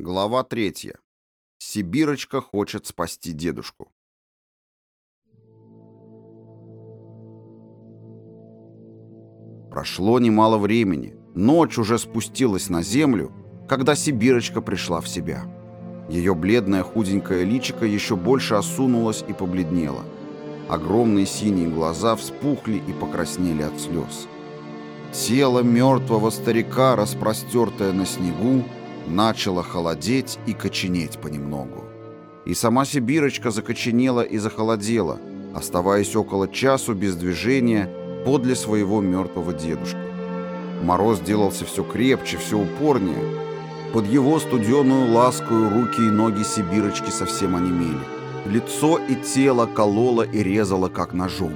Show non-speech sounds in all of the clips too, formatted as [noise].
Глава третья. Сибирочка хочет спасти дедушку. Прошло немало времени. Ночь уже спустилась на землю, когда Сибирочка пришла в себя. Ее бледное худенькое личико еще больше осунулось и побледнело. Огромные синие глаза вспухли и покраснели от слез. Тело мертвого старика, распростертое на снегу, начало холодеть и коченеть понемногу. И сама Сибирочка закоченела и захолодела, оставаясь около часу без движения подле своего мертвого дедушки. Мороз делался все крепче, все упорнее. Под его студеную ласкую руки и ноги Сибирочки совсем онемели. Лицо и тело кололо и резало, как ножом.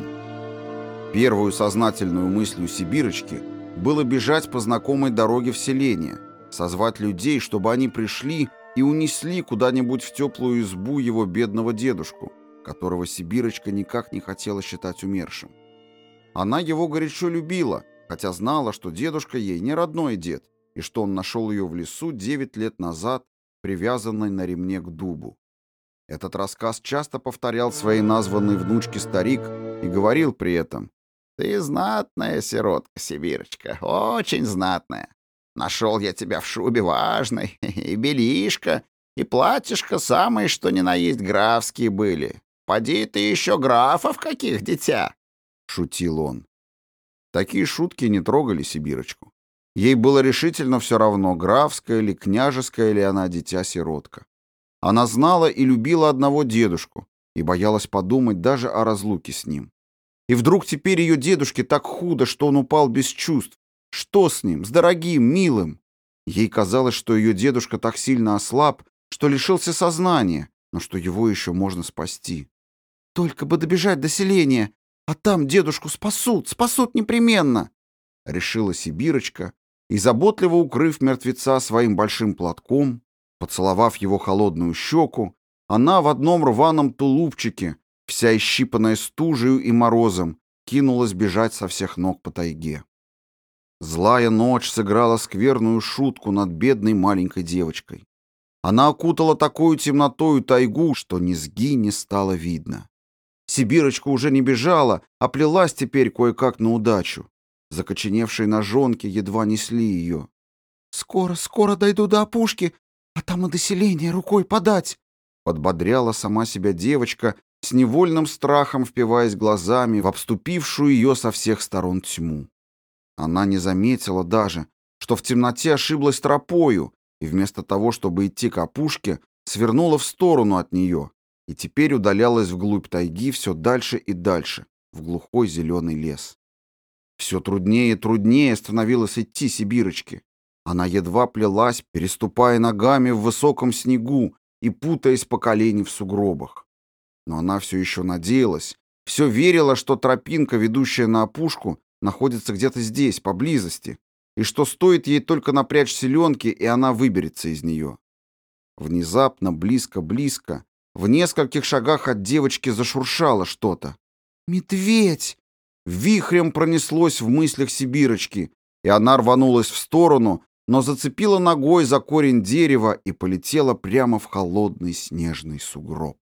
Первую сознательную мыслью Сибирочки было бежать по знакомой дороге в селение – созвать людей, чтобы они пришли и унесли куда-нибудь в теплую избу его бедного дедушку, которого Сибирочка никак не хотела считать умершим. Она его горячо любила, хотя знала, что дедушка ей не родной дед, и что он нашел ее в лесу девять лет назад, привязанной на ремне к дубу. Этот рассказ часто повторял своей названной внучке старик и говорил при этом, «Ты знатная сиротка, Сибирочка, очень знатная. Нашел я тебя в шубе важной, [laughs] и белишка, и платьишко самые, что ни на есть графские были. Поди ты еще графов каких, дитя!» — шутил он. Такие шутки не трогали Сибирочку. Ей было решительно все равно, графская или княжеская ли она дитя-сиротка. Она знала и любила одного дедушку и боялась подумать даже о разлуке с ним. И вдруг теперь ее дедушке так худо, что он упал без чувств, что с ним, с дорогим, милым? Ей казалось, что ее дедушка так сильно ослаб, что лишился сознания, но что его еще можно спасти. Только бы добежать до селения, а там дедушку спасут, спасут непременно, — решила Сибирочка, и, заботливо укрыв мертвеца своим большим платком, поцеловав его холодную щеку, она в одном рваном тулупчике, вся исщипанная стужею и морозом, кинулась бежать со всех ног по тайге. Злая ночь сыграла скверную шутку над бедной маленькой девочкой. Она окутала такую темнотою тайгу, что низги не стало видно. Сибирочка уже не бежала, а плелась теперь кое-как на удачу. Закоченевшие ножонки едва несли ее. «Скоро, скоро дойду до опушки, а там и до селения рукой подать!» Подбодряла сама себя девочка, с невольным страхом впиваясь глазами в обступившую ее со всех сторон тьму. Она не заметила даже, что в темноте ошиблась тропою и вместо того, чтобы идти к опушке, свернула в сторону от нее и теперь удалялась вглубь тайги все дальше и дальше, в глухой зеленый лес. Все труднее и труднее становилось идти Сибирочке. Она едва плелась, переступая ногами в высоком снегу и путаясь по колени в сугробах. Но она все еще надеялась, все верила, что тропинка, ведущая на опушку, находится где-то здесь, поблизости, и что стоит ей только напрячь селенки, и она выберется из нее. Внезапно, близко-близко, в нескольких шагах от девочки зашуршало что-то. «Медведь!» Вихрем пронеслось в мыслях Сибирочки, и она рванулась в сторону, но зацепила ногой за корень дерева и полетела прямо в холодный снежный сугроб.